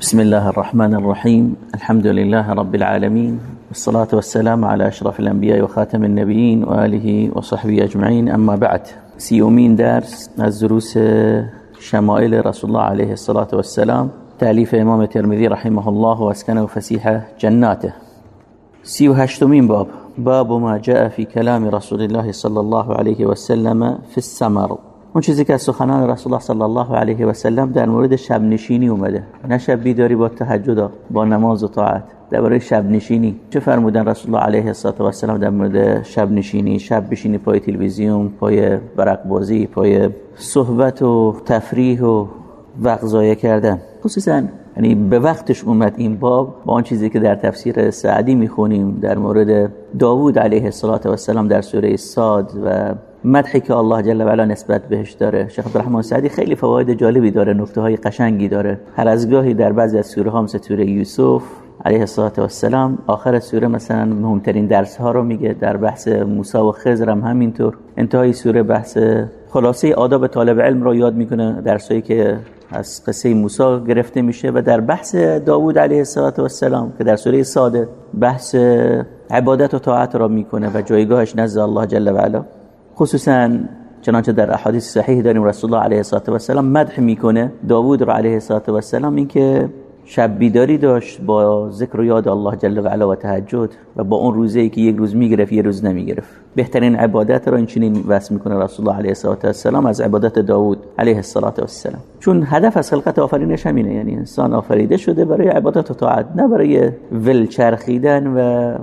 بسم الله الرحمن الرحيم الحمد لله رب العالمين والصلاة والسلام على أشرف الأنبياء وخاتم النبيين وآله وصحبه أجمعين أما بعد سيومين درس از دروس شمائل رسول الله عليه الصلاة والسلام تأليف إمام الترمذي رحمه الله واسكنه فسيح جناته سيو هشتمين باب باب ما جاء في كلام رسول الله صلى الله عليه وسلم في السمر اون چیزی که از سخنان رسول الله صلی الله علیه و سلم در مورد شب نشینی اومده. نه شب بیداری با تهجد با نماز و طاعت. درباره شب نشینی چه فرمودن رسول الله علیه و سلم در مورد شب نشینی شب بشینی پای تلویزیون پای برق بازی پای صحبت و تفریح و وقت ضایع کردن. خصوصا یعنی به وقتش اومد این باب با آن چیزی که در تفسیر سعدی می‌خونیم در مورد داوود علیه السلام در سوره ساد و مدحی که الله جل و علا نسبت بهش داره. شیخ عبدالرحمن سعدی خیلی فواید جالبی داره نکته های قشنگی داره. هر از گاهی در بعضی از سوره ها مثل سوره یوسف علیه السلام آخر سوره مثلا مهمترین درس ها رو میگه در بحث موسی و خضر هم همینطور. انتهای سوره بحث خلاصه آداب طالب علم رو یاد می‌کنه درسایی که از قصه موسی گرفته میشه و در بحث داوود علیه السلام که در سوره ساده بحث عبادت و طاعت را می‌کنه و جایگاهش نزد الله جل و علا خصوصا چنانچه در احادیث صحیح داریم رسول الله علیه السلام مدح می‌کنه داوود را علیه السلام اینکه شب بیداری داشت با ذکر و یاد الله جل و علا و تهجد و با اون روزه ای که یک روز می‌گرفت یه روز نمی‌گرفت. بهترین عبادت را این چنین وصف می‌کنه رسول الله علیه السلام از عبادت داوود علیه السلام چون هدف از خلقت آفرینش همینه یعنی انسان آفریده شده برای عبادت و طاعت نه برای ول چرخیدن و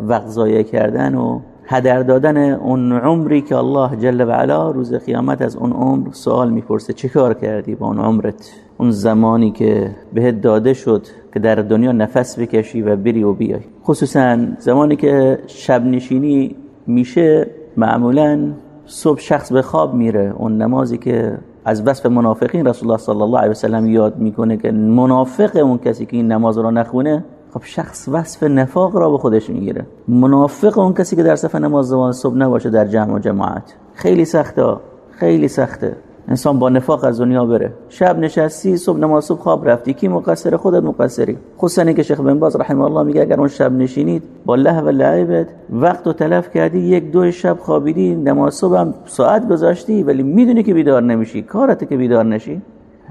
وقت ضایع کردن و هدر دادن اون عمری که الله جل و علا روز قیامت از اون عمر سوال می‌پرسه چه کار کردی با اون عمرت؟ اون زمانی که بهت داده شد که در دنیا نفس بکشی و بری و بیای. خصوصا زمانی که شب نشینی میشه معمولا صبح شخص به خواب میره. اون نمازی که از وصف منافقین رسول الله صلی الله علیه وسلم یاد می‌کنه که منافق اون کسی که این نماز رو نخونه خب شخص وصف نفاق را به خودش می‌گیره. منافق اون کسی که در صف نماز زمان صبح نباشه در جمع و جماعت. خیلی سخته خیلی سخته. انسان با نفاق از دنیا بره. شب نشستی صبح نماز صبح خواب رفتی. کی مقصر؟ خودت مقصری. خصوصا که شیخ بن باز رحمه الله میگه اگر اون شب نشینید با له و لعبت وقت و تلف کردی یک دو شب خوابیدی نماز صبح هم ساعت گذاشتی ولی می‌دونی که بیدار نمیشی. کارت که بیدار نشی.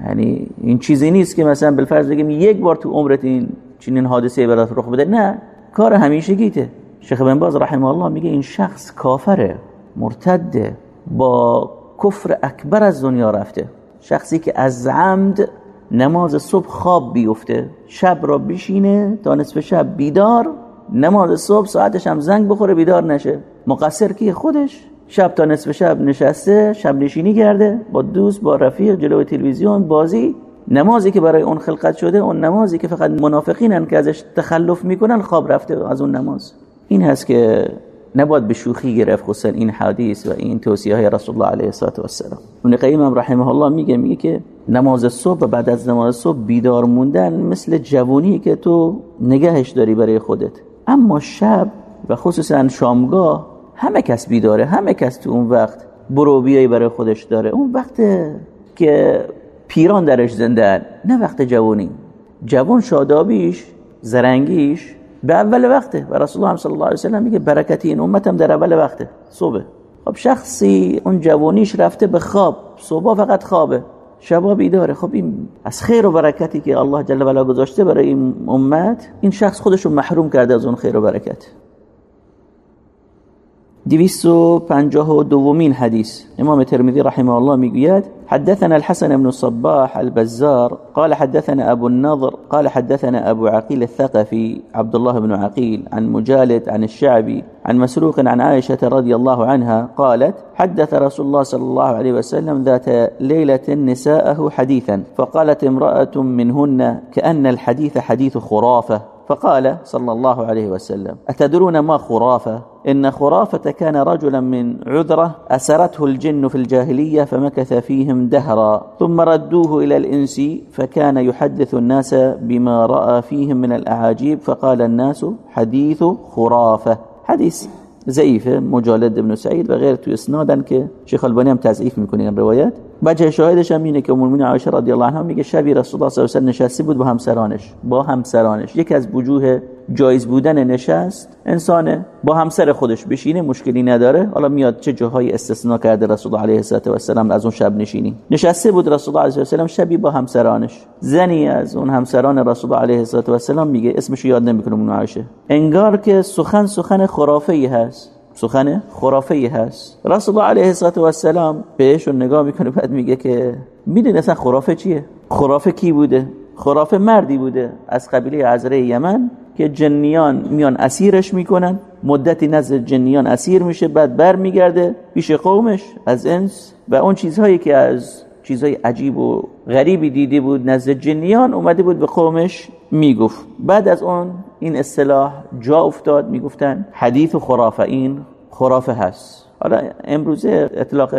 یعنی این چیزی نیست که مثلا بالفرض بگیم یک بار تو عمرت این چنین حادثه برات رخ بده؟ نه. کار همیشگیته شیخ بن باز رحمه الله میگه این شخص کافره مرتده با کفر اکبر از دنیا رفته. شخصی که از عمد نماز صبح خواب بیفته شب را بشینه تا نصف شب بیدار نماز صبح ساعتش هم زنگ بخوره بیدار نشه. مقصر کی؟ خودش. شب تا نصف شب نشسته شب نشینی کرده با دوست با رفیق جلوی تلویزیون بازی. نمازی که برای اون خلقت شده اون نمازی که فقط منافقینن که ازش تخلف می‌کنن خواب رفته از اون نماز. این هست که نباید به شوخی گرفت خصوصا این حدیث و این توصیه های رسول الله علیه السلام ابن قیم رحمه الله میگه میگه که نماز صبح و بعد از نماز صبح بیدار موندن مثل جوونی که تو نگهش داری برای خودت. اما شب و خصوصا شامگاه همه کس بیداره همه کس تو اون وقت برو بیایی برای خودش داره. اون وقت که پیران درش زنده نه وقت جوانی. جوان شادابیش زرنگیش به اول وقته. و رسول الله صلی الله علیه و سلم میگه برکتی این امتم در اول وقته. صبح. خب شخصی اون جوانیش رفته به خواب. صبح فقط خوابه. شبا بیداره. خب این از خیر و برکتی که الله جل و علا گذاشته برای این امت این شخص خودشو محروم کرده از اون خیر و برکت. پنجاه و دومین حدیث إمام ترمذي رحمه الله میگوید حدثنا الحسن بن الصباح البزار قال حدثنا أبو النضر قال حدثنا أبو عقيل الثقفي عبد الله بن عقيل عن مجالد عن الشعبي عن مسروق عن عائشة رضي الله عنها قالت حدث رسول الله صلى الله عليه وسلم ذات ليلة نساءه حديثا فقالت امرأة منهن كأن الحديث حديث خرافة. فقال صلى الله عليه وسلم أتدرون ما خرافة؟ إن خرافة كان رجلا من عذرة أسرته الجن في الجاهلية فمكث فيهم دهرا ثم ردوه إلى الإنس فكان يحدث الناس بما رأى فيهم من الأعاجيب فقال الناس حديث خرافة. حديث ضعیفه مجالد ابن سعید و غیر تو اسنادن که شیخ البانی هم تضعیف می‌کنه این روایت. وجه شاهدش هم اینه که المؤمنین عایشه رضی الله عنها میگه شبی رسول الله صلی الله علیه و نشسته بود با همسرانش با همسرانش. یکی از وجوه جایز بودن نشست انسانه با همسر خودش بشینه مشکلی نداره. حالا میاد چه جاهای استثناء کرده رسول الله علیه و سلم از اون شب نشینی؟ نشسته بود رسول الله علیه و سلم شبی با همسرانش. زنی از اون همسران رسول الله علیه و سلم میگه اسمش یاد نمی‌کنم اون عایشه. انگار که سخن سخن خرافه ای هست. سخن خرافه ای هست. رسول الله علیه و السلام بهشون نگاه می‌کنه بعد میگه که می‌دونی اصلا خرافه چیه؟ خرافه کی بوده؟ خرافه مردی بوده از قبیله عزره یمن؟ که جنیان میان اسیرش می‌کنن. مدتی نزد جنیان اسیر میشه بعد بر میگرده پیش قومش از انس. و اون چیزهایی که از چیزهای عجیب و غریبی دیده بود نزد جنیان اومده بود به قومش می‌گفت. بعد از اون این اصطلاح جا افتاد می‌گفتن حدیث خرافه این خرافه هست. حالا امروزه اطلاق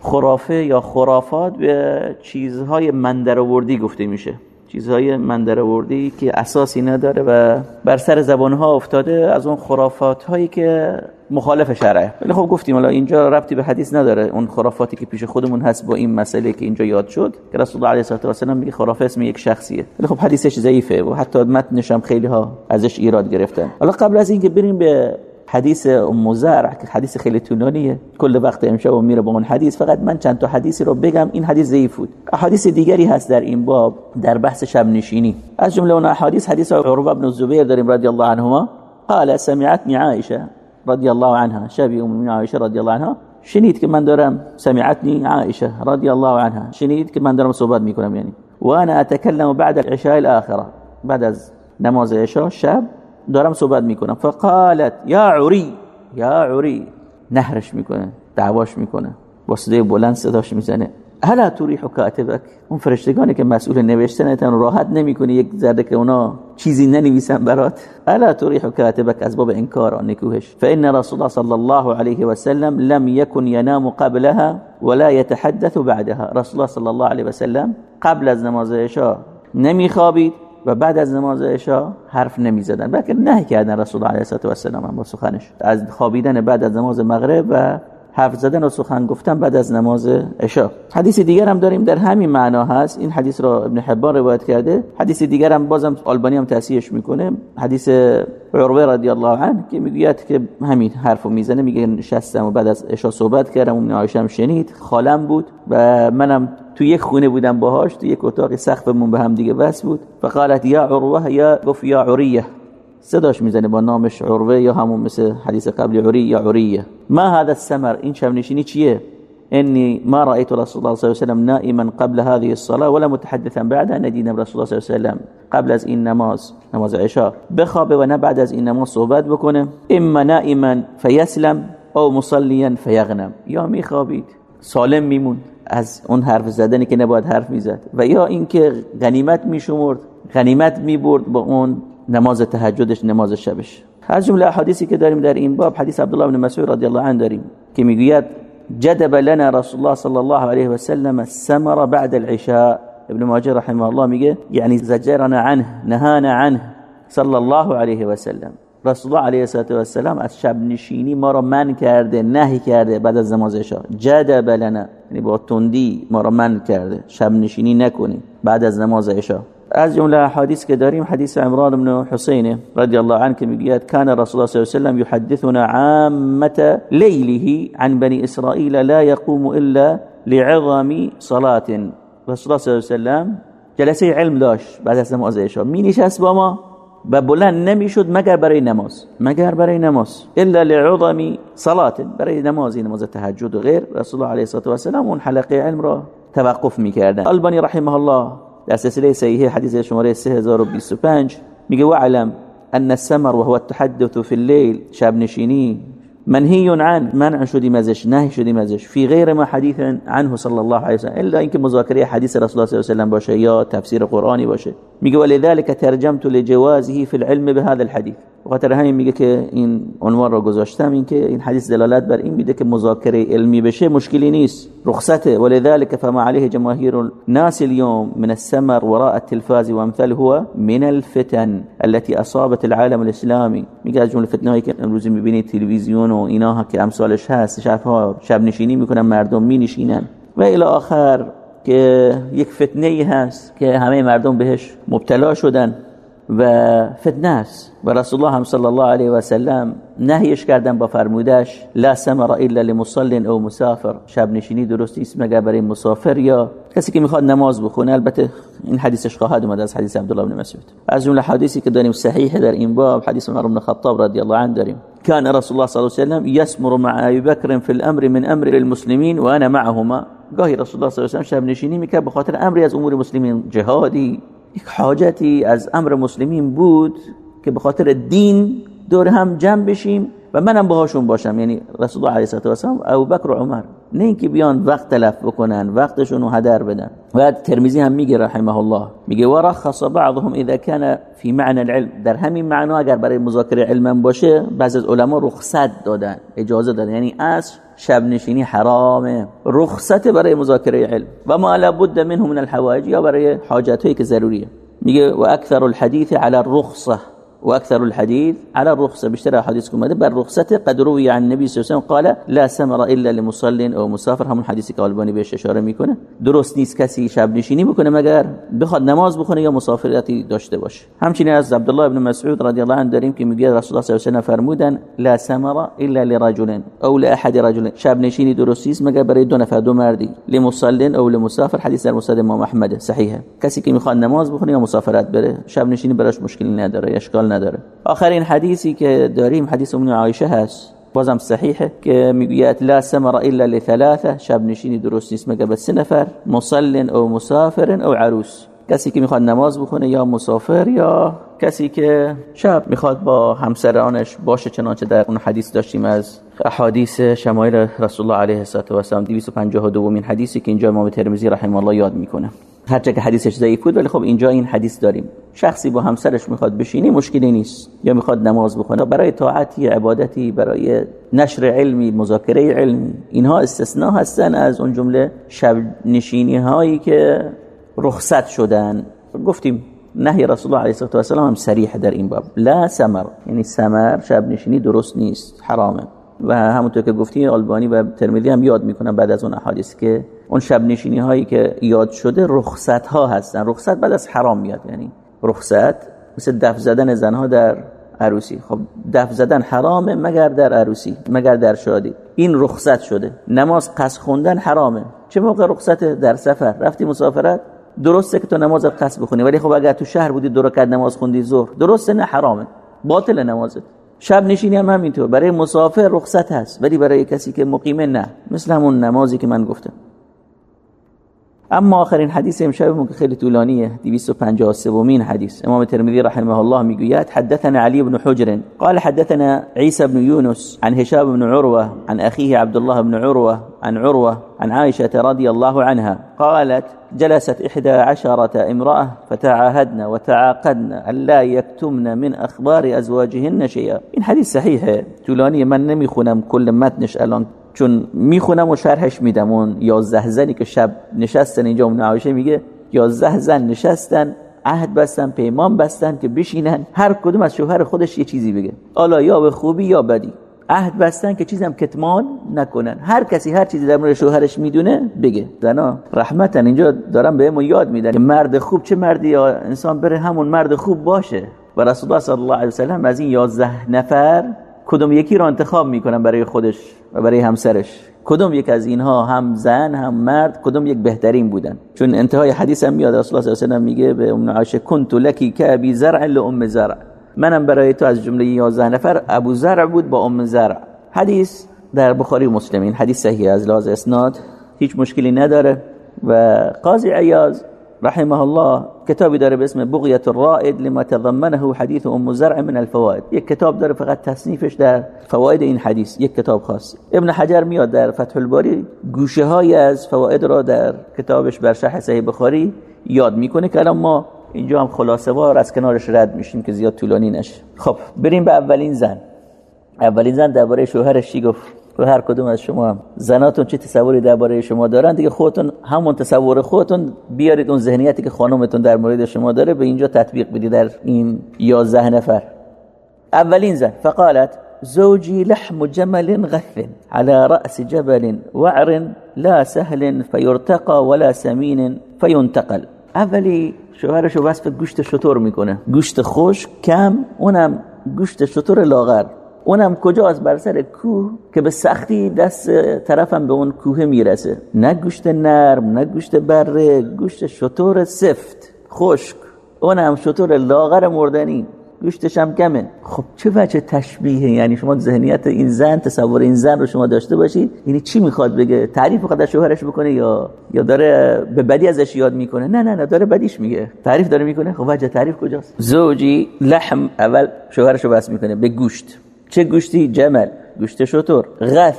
خرافه یا خرافات به چیزهای مندرآوردی گفته میشه. چیزهای مندرآوردی که اساسی نداره و بر سر زبانها افتاده از اون خرافات هایی که مخالف شرعه. ولی خب گفتیم حالا اینجا ربطی به حدیث نداره. اون خرافاتی که پیش خودمون هست با این مسئله که اینجا یاد شد که رسول الله علیه و سلم میگه خرافه اسم یک شخصیه. ولی خب حدیثش ضعیفه و حتی متنش هم خیلی ها ازش ایراد گرفتن. حالا قبل از اینکه بریم به حدیث ام که حدیث خیلی طولانیه. کل وقت امشب و میره با اون حدیث. فقط من چند تا حدیثی رو بگم این حدیث ضعیف بود. احادیث دیگری هست در این باب در بحث شب نشینی از جمله اون احادیث حدیث عروه بن الزبیر داریم رضی الله عنهما. قال سمعتني عائشه رضی الله عنها. شبی ام عائشه رضی الله عنها. شنید که من دارم سمعتني عائشه رضی الله عنها. شنید که من دارم صحبت می‌کنم یعنی. و انا اتكلم بعد العشاء الاخره. بعد از نماز عشاء شب دارم صحبت می‌کنم. فقالت یا عری. یا عری. نهرش می‌کنه دعواش می‌کنه. با صدای بلند صداش می‌زنه. هلا تریح کاتبک اون فرشتگانی که مسئول نوشتنتن راحت نمی‌کنه یک ذره که اونا چیزی ننویسن برات. الا تریح کاتبک از باب انکار نکوهش. فان رسول الله صلی الله علیه و سلم لم يكن ينام قبلها ولا يتحدث بعدها. رسول الله صلی الله علیه و سلم قبل از نماز عشاء نمیخوابید. و بعد از نماز عشا حرف نمی زدن بلکه نه کردن رسول الله علیه و سلم با سخنش. از خوابیدن بعد از نماز مغرب و حرف زدن و سخن گفتن بعد از نماز عشا حدیث دیگر هم داریم در همین معنا هست. این حدیث را ابن حبان روایت کرده. حدیث دیگر هم بازم آلبانی هم تصحیحش می‌کنه. حدیث عروه رضی الله عنه که می‌گوید که همین حرفو می‌زنه میگه نشستم و بعد از عشا صحبت کردم. اون عایشه شنید خالم بود و منم تو یک خونه بودم باهاش تو یک اتاق سقفمون به هم دیگه بس بود. فقالت یا عروه یا گفت یا عریه. صداش می‌زنه با نامش عروه یا همون مثل حدیث قبل عری یا عریه. ما هذا السمر این شب نشینی چیه؟ اني ما رايت رسول الله صلى الله عليه وسلم نائما قبل هذه الصلاه ولا متحدثا بعدها ندیدم رسول الله صلی الله عليه وسلم قبل از این نماز نماز عشاء. بخوابه و نه بعد از این نماز صحبت بکنه. اما نائما فيسلم او مصليا فيغنم یا میخوابید. سالم میموند از اون حرف زدنی که نباید حرف می‌زد. و یا اینکه غنیمت میشمرد. غنیمت می‌برد با اون نماز تهجدش نماز شبش. از جمله احادیثی که داریم در این باب حدیث عبدالله بن مسعود رضی الله عنه داریم که می‌گوید جدب لنا رسول الله صلی الله علیه و سلم السمر بعد العشاء. ابن ماجه رحمه الله میگه یعنی زجرنا عنه نهانا عنه صلی الله علیه و سلم رسول الله علیه و السلام از شب نشینی ما را من کرده نهی کرده بعد از نماز عشاء. جدب لنا. یعنی با تندی ما را من کرده. شب نشینی نکنیم بعد از نماز عشاء. از جمله حدیث که داریم حدیث عمران بن حسین رضی الله عنه که میگوید کان رسول الله صلی الله علیه و سلم یحدثنا عامة لیله عن بنی اسرائیل لا يقوم الا لعظم صلاة. رسول الله صلی الله علیه و سلم جلسه علم داشت بعد از نماز عشاء. می نشست با ما و بلند نمیشد مگر برای نماز. مگر برای نماز. الا لعظم صلاة. برای نماز نماز تهجد و غیر. رسول الله علیه و سلم اون حلقه علم را توقف میکردن. البانی رحمه الله در سلسله صحیح حدیث شماره 3025 میگه وعلم أن السمر وهو التحدث في الليل شب نشینی منهی عن منع شدیم ازش نهی شدیم ازش فی غیر ما حدیث عنه صلی الله علیه و إلا اینکه مذاکره حدیث رسول الله صلی الله علیه و باشه یا تفسیر قرآنی باشه. میگه ولذلك ترجمت لجوازه في العلم بهذا الحديث. خاطر همین میگه که این عنوان را گذاشتم این که این حدیث دلالت بر این میده که مذاکره علمی بشه مشکلی نیست رخصته. ولذلك فما عليه جماهير الناس اليوم من السمر وراء التلفاز وامثال هو من الفتن التي أصابت العالم الاسلامی میگه از جمله فتنه هایی که امروز میبینید تلویزیون و اینها که امثالش هست شب شب نشینی می‌کنن مردم می نشینن و الى آخر که یک فتنه هست که همه مردم بهش مبتلا شدن و فتنه است. و رسول الله صلی الله علیه و سلم نهیش کردن با فرمودش لا سمر الا لمصل او مسافر. شب نشینی درست نیست مگر برای مسافر یا کسی که می‌خواد نماز بخونه. البته این حدیثش خواهد اومد از حدیث عبدالله بن مسعود. از جمله حدیثی که داریم صحیح در این باب حدیث عمر بن خطاب رضی الله عنه داریم. كان رسول الله صلی الله علیه و سلم يسمر مع أبي بكر في الأمر من أمر المسلمين وأنا معهما. گاهی رسول الله صلی الله علیه و سلم شب نشینی میکرد به خاطر از أمور مسلمین جهادی یک حاجتی از أمر مسلمین بود که به خاطر دین دور هم جمع بشیم. و منم باهاشون باشم. یعنی رسول الله علیه و سلم ابو بکر و عمر. نه اینکه بیان وقت تلف بکنن وقتشون رو هدر بدن. و ترمیزی هم میگه رحمه الله میگه ورخص بعضهم اذا كان في معنى العلم. در همین معنا اگر برای مذاکره علم باشه بعض از علما رخصت دادن اجازه دادن. یعنی اصل شب نشینی حرامه. رخصت برای مذاکره علم. و ما لابد منه من الحوائج یا برای حاجت هایی که ضروریه. میگه و اکثر الحديث على الرخصه وأكثر الحديث على الرخصة بیشتر حدیث کومده بر رخصت قد روی عن النبي صلی الله علیه و قال لا سمر إلا لمصل أو مسافر. همون حدیثی که البانی بهش إشارة میکنه درست نیست کسی شب نشینی بکنه مگر بخواد نماز بخونه یا مسافرتی داشته باشه. همچنین از عبدالله ابن مسعود رضی الله عنه داریم که میگه رسول الله صلی الله علیه و فرمودن لا سمر إلا لرجل أو لأحد رجل. شب نشینی درست نیست مگر برای دو نفر مردی. لمصل أو لمسافر مسند امام احمد صحیحه. کسی که میخواد نماز بخونه یا مسافرت بره شب نشینی براش مشکلی نداره اشکال نداره. آخرین حدیثی که داریم حدیث ام عایشه هست. بازم صحیحه که می‌گوید لا سمر الا لثلاثه شب نشینی درست نیست مگر به سه نفر؟ مصل او مسافر او عروس. کسی که می‌خواد نماز بخونه یا مسافر یا کسی که شب می‌خواد با همسرانش باشه چنانچه در اون حدیث داشتیم از احادیث شمایل رسول الله علیه و سلم 252 مین حدیثی که اینجا امام ترمذی رحمه الله یاد می‌کنه. هرچه که حدیثش ضعیف بود ولی خب اینجا این حدیث داریم. شخصی با همسرش می‌خواد بشینی مشکلی نیست. یا می‌خواد نماز بخونه برای طاعتی عبادتی برای نشر علمی مذاکره علمی. اینها استثناء هستن از اون جمله شب نشینی هایی که رخصت شدن. گفتیم نهی رسول الله علیه و سلم هم صریح در این باب. لا سمر یعنی سمر شب نشینی درست نیست حرامه. و همونطور که گفتیم آلبانی و ترمذی هم یاد می‌کنن بعد از اون احادیث که اون شب نشینی هایی که یاد شده رخصت ها هستن. رخصت بعد از حرام میاد یعنی رخصت مثل دف زدن زنها در عروسی. خب دف زدن حرامه مگر در عروسی مگر در شادی. این رخصت شده. نماز قص خوندن حرامه. چه موقع رخصت در سفر؟ رفتی مسافرت؟ درسته که تو نماز قص بخونی ولی خب اگر تو شهر بودی دو رکعت نماز خوندی ظهر درسته نه حرامه. باطل نمازت. شب نشینی هم همینطور. برای مسافر رخصت هست ولی برای کسی که مقیمه نه. مثل همون نمازی که من گفتم. أما آخرین حدیث امشبمون که خیلی طولانیه 253 مین حدیث. امام ترمذی رحمه الله میگوید حدثنا علي بن حجر قال حدثنا عيسى بن يونس عن هشام بن عروة عن أخيه عبد الله بن عروة عن عروة عن عائشة رضي الله عنها قالت جلست إحدى عشرة امرأة فتعاهدن وتعاقدن ألا يكتمن من أخبار أزواجهن شيئا. این حدیث صحیحه طولانیه من نمیخونم کل متنش الان چون می‌خونم و شرحش میدم. اون یازده زنی که شب نشستن اینجا اون عایشه میگه یازده زن نشستن عهد بستن پیمان بستن که بشینن. هر کدوم از شوهر خودش یه چیزی بگه. حالا یا به خوبی یا بدی. عهد بستن که چیزم کتمان نکنن. هر کسی هر چیزی در مورد شوهرش می‌دونه بگه. زنا رحمتن اینجا دارم بهمون یاد میدن که مرد خوب چه مردی؟ یا انسان بره همون مرد خوب باشه. و رسول الله صلی الله علیه و سلم از این یازده نفر کدوم یکی رو انتخاب می‌کنن برای خودش و برای همسرش. کدوم یک از اینها هم زن هم مرد کدوم یک بهترین بودن. چون انتهای حدیث هم میاد رسول الله صلی الله علیه و میگه به ام عایشه کنت لکی کابی زرع لام زرع. منم برای تو از جمله 11 نفر ابو زرع بود با ام زرع. حدیث در بخاری و مسلمین حدیث صحیح از لحاظ اسناد هیچ مشکلی نداره. و قاضی عیاض رحمه الله کتابی داره به اسم بغیت الرائد لما تضمنه حدیث ام زرع من الفوائد یک کتاب داره فقط تصنیفش در فواید این حدیث یک کتاب خاص. ابن حجر میاد در فتح الباری گوشه های از فواید را در کتابش بر شرح صحیح بخاری یاد می‌کنه که الان ما اینجا هم خلاصه وار از کنارش رد میشیم که زیاد طولانی نشه. خب بریم به اولین زن. اولین زن درباره شوهرش چی گفت؟ و هر کدوم از شما زناتون چه تصوری درباره شما دارن؟ دیگه خودتون همون تصور خودتون بیارید اون ذهنیتی که خانمتون در مورد شما داره به اینجا تطبیق بدید در این 11 نفر. اولین زن. فقالت زوجي لحم جمل غث على رأس جبل وعر لا سهل فيرتقى ولا سمين فينتقل اولی شوهرشو وصف گوشت شطور می‌کنه. گوشت خوش کم اونم گوشت شطور لاغر. اونم کجاست بر سر کوه که به سختی دست طرفم به اون کوه می‌رسه. نه گوشت نرم نه گوشت بره گوشت شطور سفت. خشک. اونم شطور لاغر مردنی. گوشتش هم کمه خب چه وجه تشبیه یعنی شما ذهنیت این زن تصور این زن رو شما داشته باشید. یعنی چی می‌خواد بگه؟ تعریف خود از شوهرش بکنه یا یا داره به بدی ازش یاد می‌کنه؟ نه نه نه داره بدیش میگه. تعریف داره می‌کنه؟ خب وجه تعریف کجاست؟ زوجی لحم اول شوهرش رو بس می‌کنه به گوشت. چه گوشتی؟ جمل. گوشت شطور. غث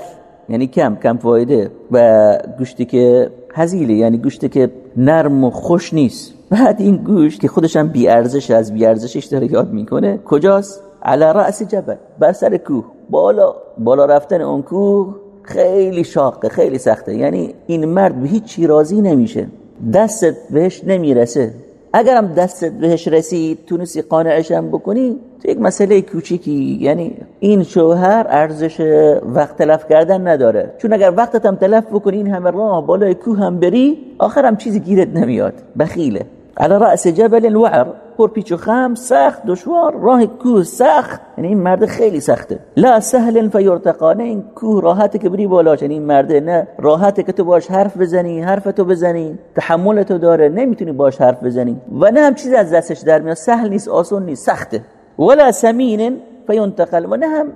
یعنی کم کم فایده. و گوشتی که هزیله یعنی گوشتی که نرم و خوش نیست. بعد این گوشت که خودش هم بی ارزش از بی ارزشش داره یاد می‌کنه کجاست؟ علی رأس جبل بر سر کوه. بالا بالا رفتن اون کوه خیلی شاقه خیلی سخته. یعنی این مرد به هیچی راضی نمیشه. دستت بهش نمی‌رسه. اگرم دستت بهش رسید تونستی قانعشم بکنی تو یک مسئله کوچیکی. یعنی این شوهر ارزش وقت تلف کردن نداره. چون اگر وقتت هم تلف بکنی این همه راه بالای کوه هم بری آخرم چیزی گیرت نمیاد. بخیله. على رأس جبل الوعر. پر پیچ و خم سخت دشوار راه کوه سخت یعنی این مرد خیلی سخته. لا سهل فیرتقا نه این کوه راحته که بری بالاش یعنی این مرده نه راحته که تو باش حرف بزنی حرفتو بزنی تحملتو داره نمی‌تونی باش حرف بزنی. و نه هم چیزی از دستش در میاد سهل نیست آسون نیست سخته. ولا سمین فینتقل و نه هم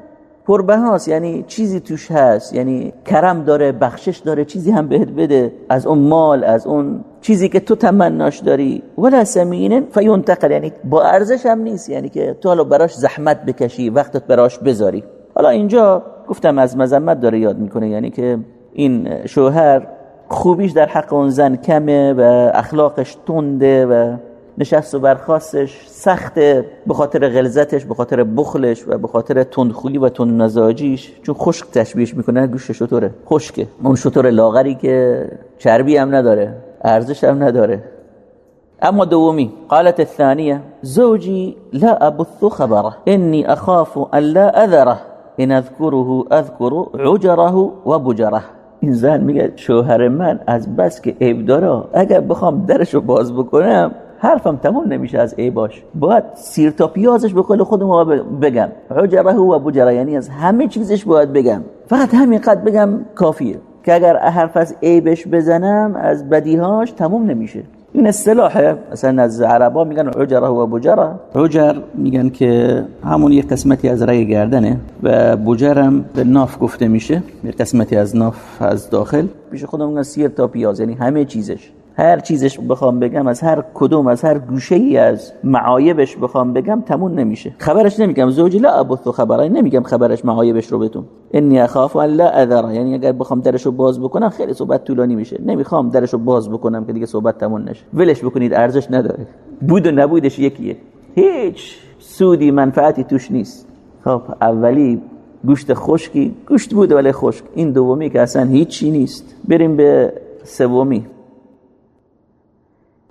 پربهاست یعنی چیزی توش هست یعنی کرم داره بخشش داره چیزی هم بهت بده از اون مال از اون چیزی که تو تمناش داری. ولا سمین فینتقل یعنی با ارزش هم نیست یعنی که تو حالا براش زحمت بکشی وقتت براش بذاری. حالا اینجا گفتم از مذمت داره یاد می‌کنه یعنی که این شوهر خوبیش در حق اون زن کمه و اخلاقش تنده و نشست و برخواستش سخته به خاطر غلظتش به خاطر بخلش و به خاطر تندخویی و تند نزاجیش چون خشک تشبیهش می‌کنه گوشت شطوره. خشکه. اون شطور لاغری که چربی هم نداره ارزش هم نداره. اما دومی قالت الثانية زوجي لا أبث خبره إني أخاف أن لا أذره إن أذكره أذكر عجره وبجره این زن میگه شوهر من از بس که عیب داره اگر بخوام درشو باز بکنم حرفم تموم نمیشه از ای باش. باید سیر تا پیازش به قول خودم بگم. عجره و بجره یعنی از همه چیزش باید بگم. فقط همین قد بگم کافیه که اگر حرف از عیبش بزنم از بدیهاش تموم نمیشه. این اصطلاحه مثلا از عربا میگن عجره و بجره عجر میگن که همون یک قسمتی از رگ گردنه و بجرم به ناف گفته میشه. یک قسمتی از ناف از داخل. پیش خودم میگن سیر تا پیاز یعنی همه چیزش. هر چیزش بخوام بگم از هر کدوم از هر گوشه ای از معایبش بخوام بگم تمون نمیشه. خبرش نمیگم. زوجی لا ابث خبرای نمیگم خبرش معایبش رو بهتون انی اخاف لا اذر. یعنی اگر بخوام درشو باز بکنم خیلی صحبت طولانی میشه. نمی‌خوام درشو باز بکنم که دیگه صحبت تمون نشه. ولش بکنید ارزش نداره. بود و نبودش یکیه. هیچ سودی منفعتی توش نیست. خب اولی گوشت خشکی. گوشت بود ولی خشک. این دومی که اصلا هیچی نیست. بریم به سومی.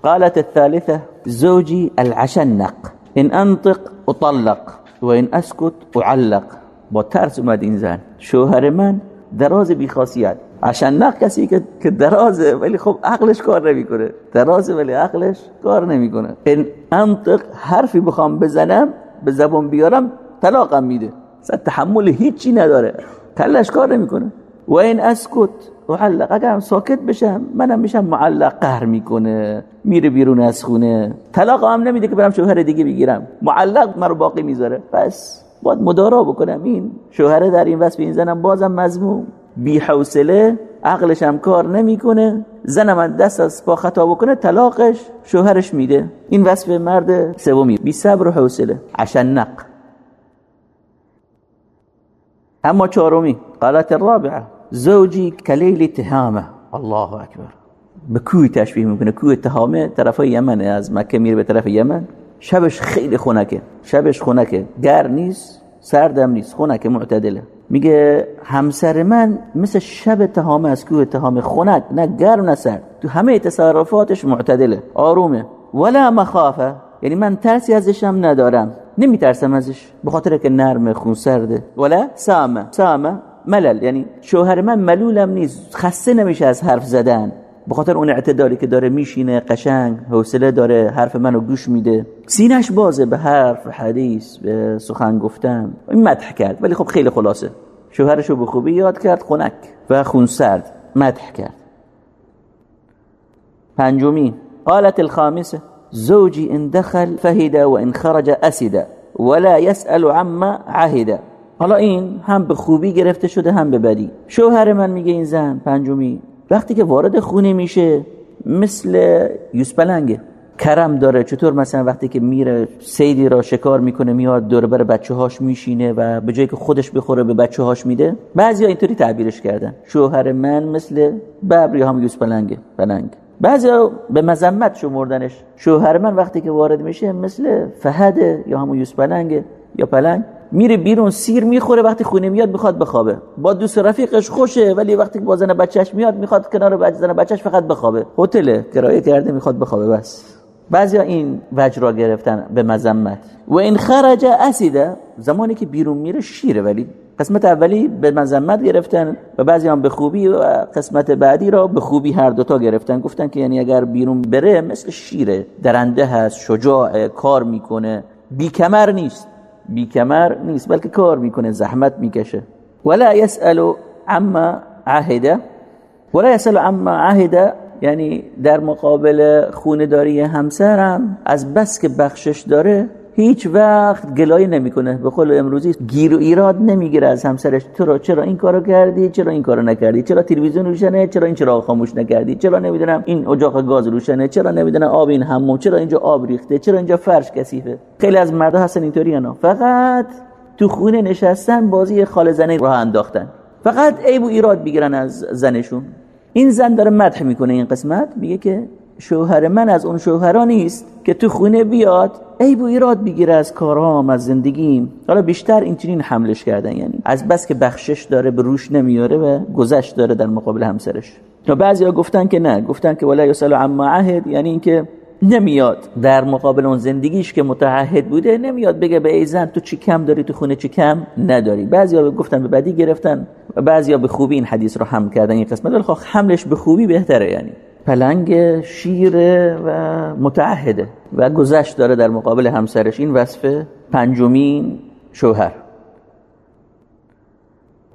قالت الثالثة زوجي العشنق إن أنطق أطلق وإن أسكت أعلق. با ترس اومد این زن. شوهر من دراز بی خاصیت عشنق کسی که درازه ولی خب عقلش کار نمی‌کنه. درازه ولی عقلش کار نمی‌کنه. ان انطق حرفی بخوام بزنم به زبان بیارم طلاقم میده. اصلا تحمل هیچی نداره. کلش کار نمی‌کنه. و این اسکت معلق اگرم ساکت بشم منم میشم معلق قهر می‌کنه میره بیرون از خونه. طلاق هم نمیده که برم شوهر دیگه بگیرم. معلق مرا باقی می‌ذاره. پس باید مدارا بکنم. این شوهره در این وصف این زنم بازم مزموم بی حوصله عقلش هم کار نمی‌کنه. زنم من دست از پا خطا بکنه طلاقش شوهرش میده. این وصف مرد سومی. بی صبر و حوصله. عشنق. اما چهارمی. قالت الرابعه. زوجی کلیل تهامه الله اکبر. به کوی تشبیه می‌کنه. کوی تهامه طرف یمن. از مکه میره به طرف یمن. شبش خیلی خونکه شبش خونکه گر نیست سردم نیست. خونکه معتدله. میگه همسر من مثل شب تهامه از کوه تهامه خنک. نه گرم نه سرد. تو همه تصرفاتش معتدله. آرومه. ولا مخافه. یعنی من ترسی ازشم ندارم. نمیترسم ازش. به خاطر که نرم خون سرده. ولا سامه. سامه ملل. یعنی شوهر من ملولم نیست. خسته نمیشه از حرف زدن. به خاطر اون اعتدالی که داره میشینه قشنگ حوصله داره حرف منو گوش میده. سینش بازه به حرف حدیث به سخن گفتن. این مدح کرد. ولی خب خیلی خلاصه. شوهرشو به خوبی یاد کرد خنک و خونسرد مدح کرد. پنجمی قالت الخامسه. زوجي ان دخل فهد وان خرج اسد ولا يسأل عما عهد. حالا این هم به خوبی گرفته شده هم به بدی. شوهر من میگه این زن پنجمی وقتی که وارد خونه میشه مثل یوسپلنگه کرم داره. چطور مثلا وقتی که میره سیدی را شکار می‌کنه میاد دور بر بچه هاش میشینه و به جایی که خودش بخوره به بچه هاش میده. بعضی اینطوری تعبیرش کردن. شوهر من مثل ببر یا هم یوسپلنگه پلنگ بعضی به مذمت شمردنش. شوهر من وقتی که وارد میشه مثل فهده یا همون یوسپلنگه یا پلنگ میره بیرون سیر می‌خوره وقتی خونه میاد می‌خواد بخوابه. با دوست رفیقش خوشه ولی وقتی با زن بچهش میاد می‌خواد کنار بچه زن بچهش فقط بخوابه. هتل کرایه کرده می‌خواد بخوابه بس. بعضی این وجه را گرفتن به مذمت. و این خرج اسیده زمانی که بیرون میره شیره ولی قسمت اولی به مذمت گرفتن و بعضی هم به خوبی و قسمت بعدی را به خوبی هر دوتا گرفتن. گفتن که یعنی اگر بیرون بره مثل شیره درنده هست شجاع کار می‌کنه. بیکمر نیست. بیکمر نیست بلکه کار می‌کنه زحمت می‌کشه. ولا يسأل عما عهده. ولا يسأل عما عهده یعنی در مقابل خونداری همسرم از بس که بخشش داره هیچ وقت گلایه نمی‌کنه. به قول امروزی گیر و ایراد نمی‌گیره از همسرش. تو چرا این کارو کردی؟ چرا این کارو نکردی؟ چرا تلویزیون روشنه؟ چرا این چرا خاموش نکردی؟ چرا نمی‌دونم این اجاق گاز روشنه؟ چرا نمی‌دونم آب این حموم چرا اینجا آب ریخته؟ چرا اینجا فرش کثیفه؟ خیلی از مردا هستن اینطوری انا فقط تو خونه نشستن بازی خال زنه راه انداختن. فقط عیب و ایراد بگیرن از زنشون. این زن داره مدح می‌کنه این قسمت. میگه که شوهر من از اون شوهران نیست که تو خونه بیاد. عیب و ایراد بگیره از کارام از زندگیم. حالا بیشتر اینچنین حملش کردن یعنی. از بس که بخشش داره به روش نمیاره و گذشت داره در مقابل همسرش. و بعضیا گفتن که نه. گفتن که ولا یسالو عما عهد یعنی اینکه نمیاد. در مقابل اون زندگیش که متعهد بوده نمیاد بگه به ای زن تو چی کم داری تو خونه چی کم نداری. بعضیا گفتن به بدی گرفتن و بعضیا به خوبی این حدیث رو هم کردن. این قسمت. ولی خب حملش به خوبی بهتره یعنی. پلنگ شیره و متعهده و گذشت داره در مقابل همسرش. این وصف پنجمین شوهر.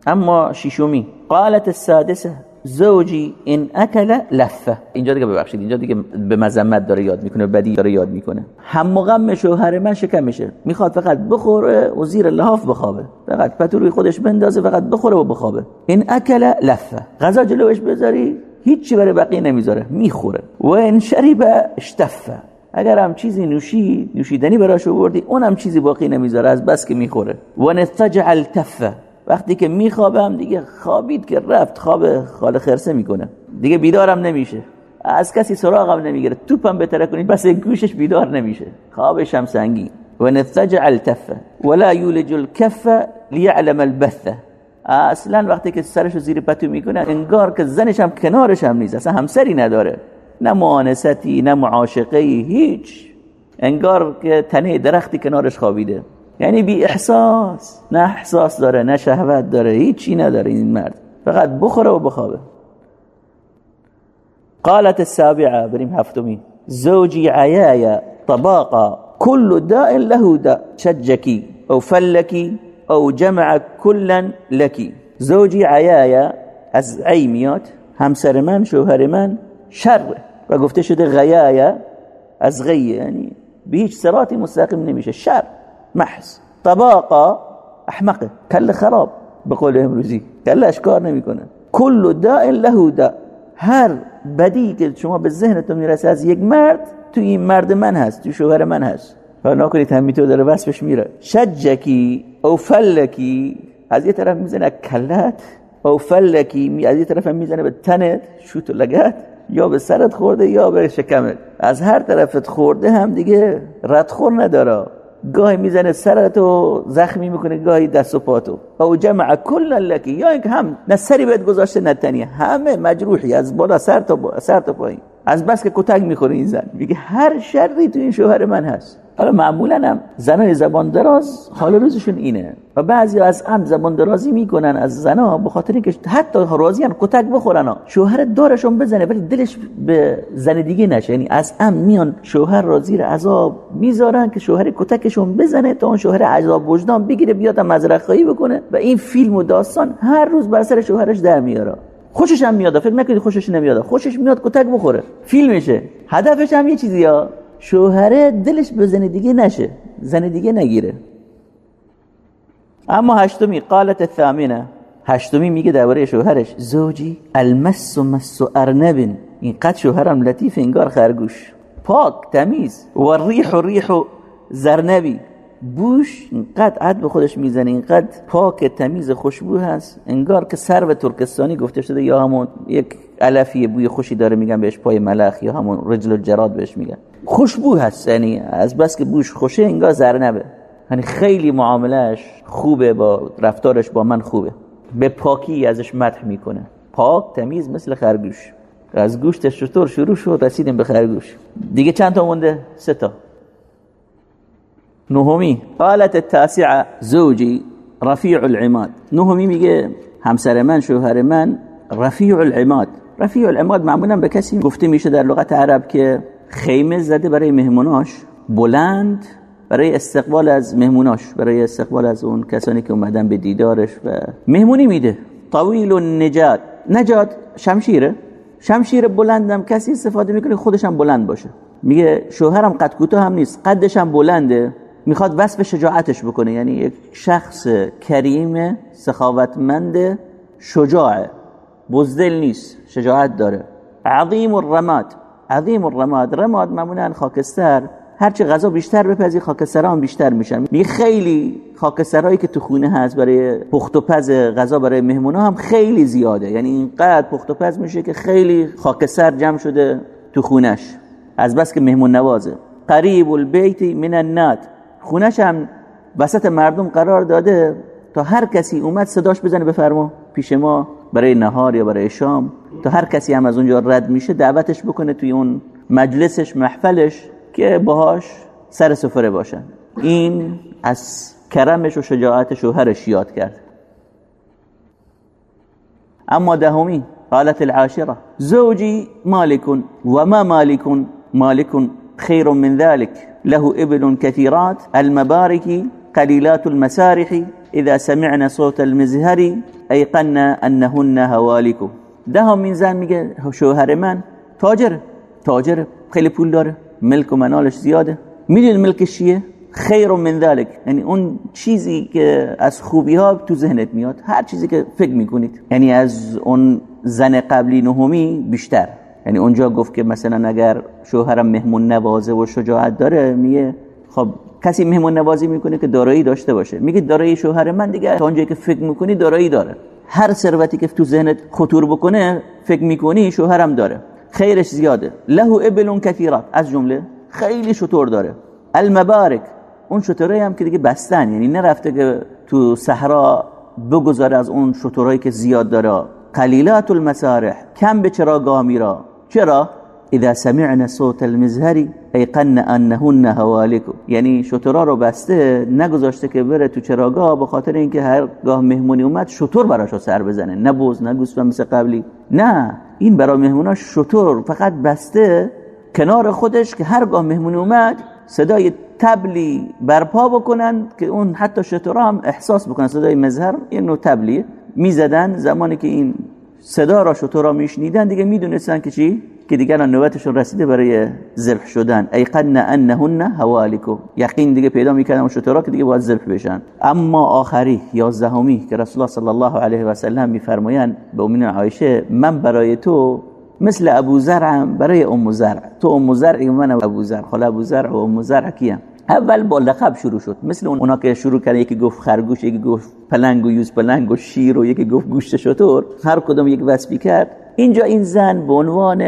اما ششمی. قالت السادسه زوجی ان اکل لفه. اینجا دیگه ببخشید اینجا دیگه به مذمت داره یاد می‌کنه بدی داره یاد می‌کنه. هم غم شوهر من شکمشه می‌خواد فقط بخوره و زیر لحاف بخوابه. فقط پتو خودش بندازه فقط بخوره و بخوابه. این اکل لفه. غذا جلوش بذاری هیچی برای بقیه نمی‌ذاره می‌خوره. و ان شریب اشتفه اگر هم چیزی نوشی نوشیدنی براش آوردی اونم چیزی باقی نمی‌ذاره از بس که می‌خوره. و نتجع تفه وقتی که میخوابم دیگه خوابید که رفت خواب خال خرسه می‌کنه. دیگه بیدارم نمیشه. از کسی سراغم نمی‌گیره. توپم بهتره کنید بس گوشش بیدار نمیشه. خوابش هم سنگین. و نتجع التفه ولا یولج الکف لیعلم البثه اصلا وقتی که سرشو زیر پتو می‌کنه انگار که زنش هم کنارش هم نیست اصلا همسری نداره. نه معانستی نه معاشقه هیچ. انگار که تنه درختی کنارش خوابیده. یعنی بی احساس. نه احساس داره نه شهوت داره هیچی نداره این مرد. فقط بخوره و بخوابه. قالت السابعه بریم هفتمی زوجي عيايا طباقا كل داء له داء شجك او فلك او جمع كلا لك. زوجي عيايا از عیمیات همسر من شوهر من شر. و گفته شده غیایا از غیه یعنی به هیچ سراتی مستقیم نمیشه. شر محض. طباقا احمقه کل خراب. به قول امروزی. کلش کار نمی‌کنه. کل داء له داء. هر بدی که شما به ذهنتون می‌رسه از یک مرد تو این مرد من هست تو شوهر من هست. و ناکنید همیتو داره وصفش میره شجکی او فلکی از یه طرف می‌زنه کلت او فلکی از یه طرف می‌زنه به تنت شوت و لگت یا به سرت خورده یا به شکمت. از هر طرفت خورده هم دیگه ردخور نداره. گاهی می‌زنه سرتو زخمی می‌کنه گاهی دست و پاتو. او جمع کل لکی یا اینکه هم نه سری بهت گذاشته نه تنی. همه مجروحی از بالا سر تا سر تا پایین. از بس که کتک می‌خوره این زن. میگه هر شری تو این شوهر من هست. حالا معمولا هم زنای زبان دراز حال روزشون اینه و بعضی از هم زبان درازی می‌کنن از زنا به خاطر اینکه حتی راضیان کتک بخورن شوهر دارشون بزنه ولی دلش به زن دیگه نشه. یعنی از هم میان شوهر را زیر عذاب می‌ذارن که شوهر کتکشون بزنه تا اون شوهر عذاب وجدان بگیره بیاد مزرعه خواهی بکنه و این فیلم و داستان هر روز بر سر شوهرش در میاره. خوشش هم میاد. فکر نکنید خوشش نمیاد. خوشش میاد کتک بخوره. فیلمشه. هدفش هم یه چیزی ها شوهره دلش به زن دیگه نشه زن دیگه نگیره. اما هشتمی قالت الثامنه. هشتمی میگه درباره شوهرش زوجی المس و مس و ارنب قد شوهرم لطیف انگار خرگوش. پاک تمیز. و ریح و ریح و زرنبی. بوش اینقدر عد به خودش می‌زنه. اینقدر پاک تمیز خوشبو هست. انگار که به ترکستانی گفته شده یا همون یک علفی بوی خوشی داره میگن بهش پای ملخ یا همون رجل و جراد بهش میگن. خوشبو هست یعنی از بس که بوش خوشه انگار زرنبه یعنی خیلی معاملش خوبه با رفتارش با من خوبه. به پاکی ازش مدح می‌کنه. پاک تمیز مثل خرگوش. از گوشت شطور شروع شد رسیدیم به خرگوش. دیگه چند تا مونده؟ سه تا. نهمی. قالت التاسعه زوجی رفیع العماد. نهمی میگه همسر من شوهر من رفیع العماد. رفیع العماد معمولا به کسی گفته میشه در لغت عرب که خیمه زده برای مهموناش بلند برای استقبال از مهموناش برای استقبال از اون کسانی که اومدن به دیدارش و مهمونی میده. طویل النجات. نجات شمشیره. شمشیر بلندم کسی استفاده می‌کنه خودش هم بلند باشه. میگه شوهرم قد کوتاه هم نیست قدش هم بلنده. می‌خواد وصف شجاعتش بکنه یعنی یک شخص کریم سخاوتمند شجاعه بزدل نیست شجاعت داره. عظیم الرماد. عظیم الرماد. رماد معمولا خاکستر. هرچی غذا بیشتر بپزی خاکسترها هم بیشتر میشن. میگه خیلی خاکسترهایی که تو خونه هست برای پخت و پز غذا برای مهمونا هم خیلی زیاده. یعنی اینقدر پخت و پز میشه که خیلی خاکستر جمع شده تو خونش. از بس که مهمون نوازه. قریب البیت من النات خونش هم وسط مردم قرار داده تا هر کسی اومد صداش بزنه بفرما. پیش ما برای نهار یا برای شام تا هر کسی هم از اونجا رد میشه دعوتش بکنه توی اون مجلسش محفلش که باهاش سر سفره باشن. این از کرمش و شجاعت شوهرش یاد کرد. اما دهمی قالت العاشره. زوجي مالك وما مالك مالك خير من ذلك له ابل كثيرات المبارك قليلات المسارح إذا سمعنا صوت المزهر أيقنا أنهن هوالك. دهم من زن میگه شوهر من تاجر تاجر خیلی پول داره ملک و منالش زیاده. می‌دونید ملکش چیه؟ خیر من ذلك یعنی اون چیزی که از خوبی ها تو ذهنت میاد هر چیزی که فکر می‌کنید. یعنی از اون زن قبلی نهمی بیشتر. یعنی اونجا گفت که مثلا اگر شوهرم مهمون نوازه و شجاعت داره میگه خب کسی مهمون نوازی می‌کنه که دارایی داشته باشه. میگه دارایی شوهر من دیگه تا اونجایی که فکر می‌کنی دارایی داره. هر ثروتی که تو ذهنت خطور بکنه فکر می‌کنی شوهرم داره. خیرش زیاده. له ابل کثیرات. از جمله خیلی شطور داره. المبارک. اون شطوره هم که دیگه بستن. یعنی نرفته که تو صحرا بگذاره از اون شطورایی که زیاد داره. قلیلات المسارح کم به چراگاه میرا چرا؟ اذا سمعنا صوت المزهری ایقن انهن هوالکو یعنی شطورا رو بسته نگذاشته که بره تو چراگاه به خاطر اینکه هر گاه مهمونی اومد شطور براش سر بزنه. نه بوز نه و مثل قبلی. نه این برای مهمونا شطور فقط بسته کنار خودش که هر گاه مهمونی اومد صدای تبلی برپا بکنن که اون حتی شطورا هم احساس بکنن. صدای مزهر این نوع تبلیه. می‌زدن زمانی که این صدا را شطورا میشنیدن دیگه می‌دونستن که چی؟ که دیگه نوبتشون رسیده برای ذبح شدن. ایقن انهن هوالکو یقین دیگه پیدا می‌کردن اون که دیگه باید ذبح بشن. اما آخری یازدهمی که رسول الله صلی الله علیه و سلم میفرمایند به امین عایشه من برای تو مثل ابو زرعم برای ام زرع تو ام زرع من ابو زرع خاله ابو زرع و ام زرع کیم؟ اول با لقب شروع شد. مثل اونا که شروع کردن یکی گفت خرگوش یکی گفت پلنگ و یوز پلنگ و شیر و یکی گفت گوشت شطور هر کدوم یک وصفی کرد. اینجا این زن به عنوان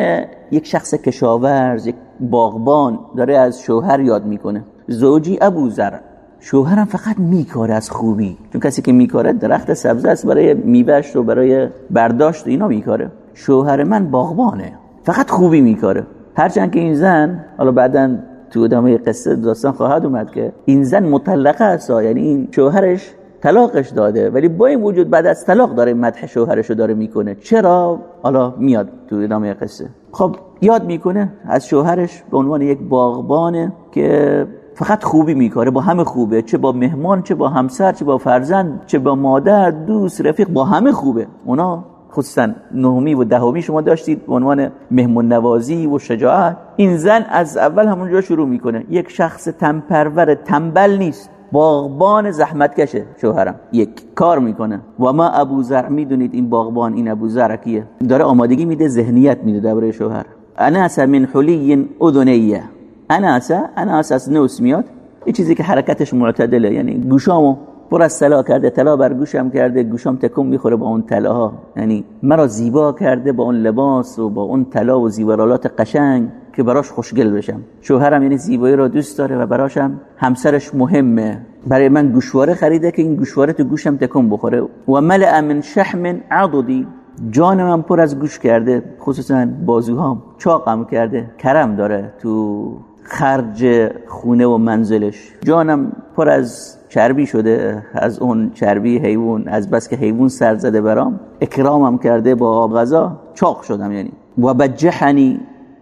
یک شخص کشاورز یک باغبان داره از شوهر یاد می‌کنه. زوجی ابو زرع شوهرم فقط میکاره از خوبی. چون کسی که میکاره درخت سبزه است برای میوهش و برای برداشت اینا میکاره. شوهر من باغبانه. فقط خوبی میکاره. هرچند که این زن حالا بعدا تو ادامه قصه داستان خواهد اومد که این زن مطلقه است یعنی این شوهرش طلاقش داده ولی با این وجود بعد از طلاق داره مدح شوهرشو داره می‌کنه. چرا؟ حالا میاد تو ادامه قصه. خب یاد می‌کنه از شوهرش به عنوان یک باغبانه که فقط خوبی میکاره با همه خوبه. چه با مهمان چه با همسر چه با فرزند چه با مادر دوست رفیق با همه خوبه. اونا خصوصا نهمی و دهمی شما داشتید به عنوان مهمون نوازی و شجاعت. این زن از اول همونجا شروع می‌کنه. یک شخص تنپرور تنبل نیست. باغبان زحمت کشه شوهرم. یک کار می‌کنه. و ما ابو زرع می‌دونید این باغبان این ابو زرع کیه؟ داره آمادگی میده ذهنیت میده درباره شوهر. اناس من حلی اذنیه اناس اناس از نوس میاد. یه چیزی که حرکتش معتدله یعنی گوشامو پر از طلا کرده طلا بر گوشم کرده گوشم تکون می‌خوره با اون طلاها. یعنی مرا زیبا کرده با اون لباس و با اون طلا و زیورالات قشنگ. که براش خوشگل بشم. شوهرم یعنی زیبایی را دوست داره و براشم همسرش مهمه. برای من گوشواره خریده که این گوشواره تو گوشم تکون بخوره. و ملع من شحم عضدی. جان من پر از گوش کرده خصوصا بازوهام. چاقم کرده کرم داره تو خرج خونه و منزلش. جانم پر از چربی شده از اون چربی حیوان از بس که حیوان سر زده برام. اکرامم کرده با آب غذا. چاق شدم یعنی. و بجحنی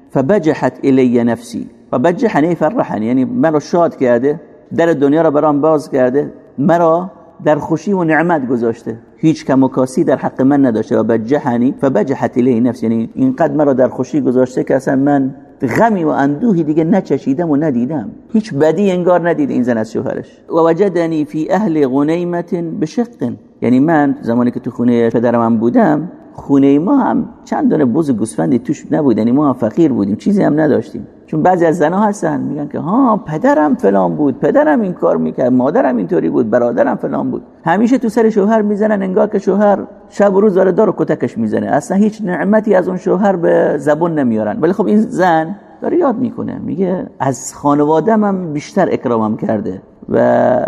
فبجحت الی نفسی و بجحنی فرحنی یعنی مرا شاد کرده در دنیا را برام باز کرده مرا در خوشی و نعمت گذاشته. هیچ کم و کاسی در حق من نداشته. و بجحنی فبجحت الی نفسی یعنی اینقدر مرا در خوشی گذاشته که اصلا من غمی و اندوهی دیگه نچشیدم و ندیدم. هیچ بدی انگار ندید این زن از شوهرش. و وجدنی فی اهل غنیمت بشق. یعنی من زمانی که تو خونه پدرم بودم خونه ما هم چند دونه بز گوسفندی توش نبود یعنی ما هم فقیر بودیم چیزی هم نداشتیم. چون بعضی از زنها هستن میگن که ها پدرم فلان بود پدرم این کار می‌کرد مادرم اینطوری بود برادرم فلان بود. همیشه تو سر شوهر می‌زنن انگار که شوهر شب و روز داره دار و کتکش می‌زنه. اصلا هیچ نعمتی از اون شوهر به زبون نمیارن. ولی خب این زن داره یاد می‌کنه میگه از خانوادم هم بیشتر اکرامم کرده و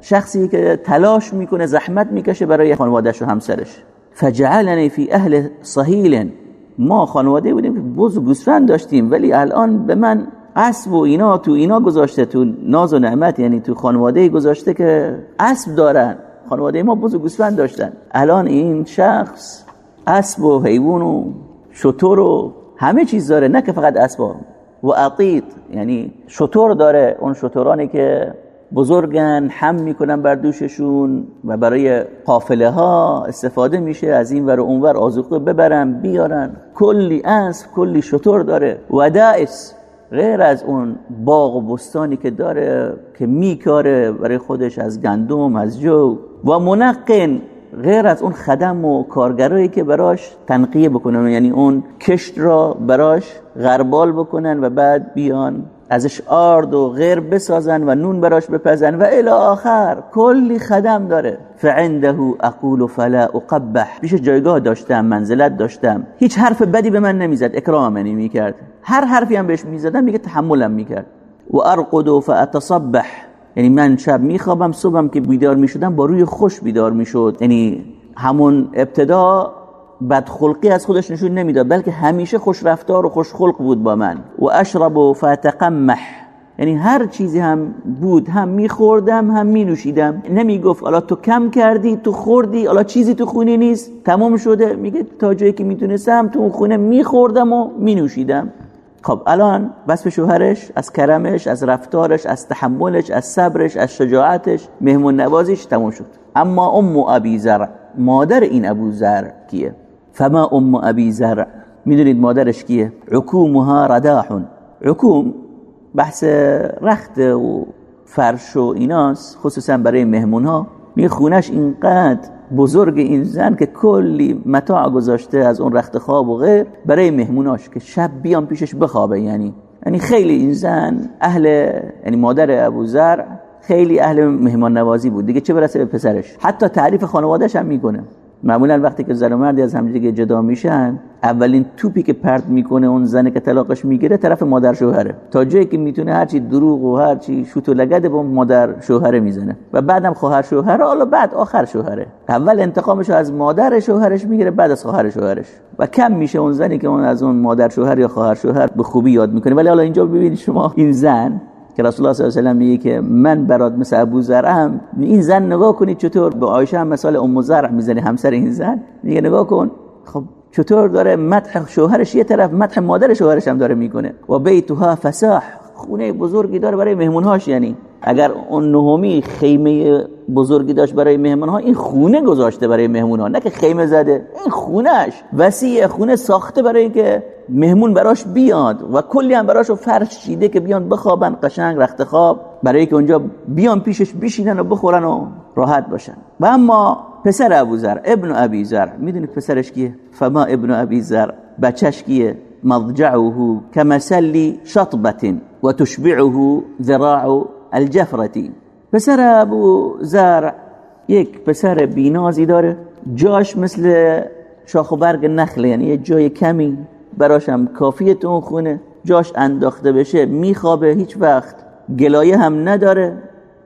شخصی که تلاش می‌کنه زحمت می‌کشه برای خانوادهش و همسرش. فجعلنی فی اهل صهیل ما خانواده بودیم که بز و گوسفند داشتیم ولی الان به من اسب و اینا تو اینا گذاشته تو ناز و نعمت یعنی تو خانواده گذاشته که اسب دارن. خانواده ما بز و گوسفند داشتن. الان این شخص اسب و حیوان و شطور و همه چیز داره نه که فقط اسبا و اطیط یعنی شطور داره اون شطورانی که بزرگن هم می‌کنن بر دوششون و برای قافله ها استفاده میشه از این ور و اونور آزوقه ببرن بیارن. کلی اسب کلی شطور داره. و دائس غیر از اون باغ و بستانی که داره که میکاره برای خودش از گندم از جو. و منقن غیر از اون خدم و کارگرایی که براش تنقیه بکنن یعنی اون کشت را براش غربال بکنن و بعد بیان. ازش آرد و غیر بسازن و نون براش بپزن و الی آخر کلی خدم داره. فعنده اقول فلا اقبح. پیش جایگاه داشتم منزلت داشتم. هیچ حرف بدی به من نمی‌زد. اکرامنی می‌کرد. هر حرفی هم بهش می‌زدم میگه تحملم می‌کرد. و ارقد فاتصبح یعنی من شب میخوابم صبحم که بیدار می‌شدم با روی خوش بیدار می‌شد. یعنی همون ابتدا بدخلقی از خودش نشون نمی‌داد بلکه همیشه خوش رفتار و خوش خلق بود با من. و اشرب و فتقمح. یعنی هر چیزی هم بود هم میخوردم هم مینوشیدم. نمی‌گفت حالا تو کم کردی تو خوردی حالا چیزی تو خونه نیست. تمام شده. میگه تا جایی که می‌تونستم تو خونه میخوردم و مینوشیدم. خب الان به شوهرش از کرمش از رفتارش از تحملش از صبرش از شجاعتش مهمون نوازیش تموم شد. اما ام ابی زرع مادر این ابو زرع کیه؟ فما ام ابی زرع؟ می‌دونید مادرش کیه؟ عکومها رداح عکوم بحث رخت و فرش و ایناست خصوصا برای مهمون ها می خونش اینقدر بزرگ این زن که کلی متاع گذاشته از اون رخت خواب و غیر برای مهموناش که شب بیان پیشش بخوابه. یعنی یعنی خیلی این زن اهل یعنی مادر ابو خیلی اهل مهمان نوازی بود. دیگه چه برسه به پسرش؟ حتی تعریف خانوادهش هم می‌کنه. معمولا وقتی که زن و مردی از همدیگه جدا میشن اولین توپی که پرت می‌کنه اون زنه که طلاقش می‌گیره طرف مادر شوهره. تا جایی که می‌تونه هرچی دروغ و هرچی شوت و لگد به مادر شوهره می‌زنه. و بعدم خواهر شوهره حالا بعد آخر شوهره. اول انتقامش از مادر شوهرش می‌گیره بعد از خواهر شوهرش. و کم میشه اون زنی که اون از اون مادر شوهر یا خواهر شوهر به خوبی یاد می‌کنه. ولی حالا اینجا ببینید شما این زن که رسول الله صلی الله علیه و میگه که من برات مثل ابو این زن نگاه کنید چطور؟ به عایشه هم مثال ام زرع می‌زنه همسر این زن. میگه نگاه کن. خب چطور داره مدح شوهرش؟ یه طرف مدح مادر شوهرش هم داره می‌کنه. و بیتها فساح. خونه بزرگی داره برای مهمونهاش. یعنی اگر اون نهمی خیمه بزرگی داشت برای مهمون ها این خونه گذاشته برای مهمون ها نه که خیمه زده این خونهش وسیع خونه ساخته برای که مهمون براش بیاد و کلی هم براش فرش چیده که بیان بخوابن قشنگ رخت خواب. برای که اونجا بیان پیشش بشینن و بخورن و راحت باشن. و اما پسر ابو ذر ابن ابی ذر. می‌دونید پسرش کیه؟ فما ابن ابی ذر. بچش کیه؟ مضجعه كمثل شطبة وتشبعه ذراع الجفرتی پسر ابو زرع یک پسر بینازی داره. جاش مثل شاخ و برگ نخله یعنی یه جای کمی. براشم کافیه تو اون خونه جاش انداخته بشه میخوابه هیچ وقت. گلایه هم نداره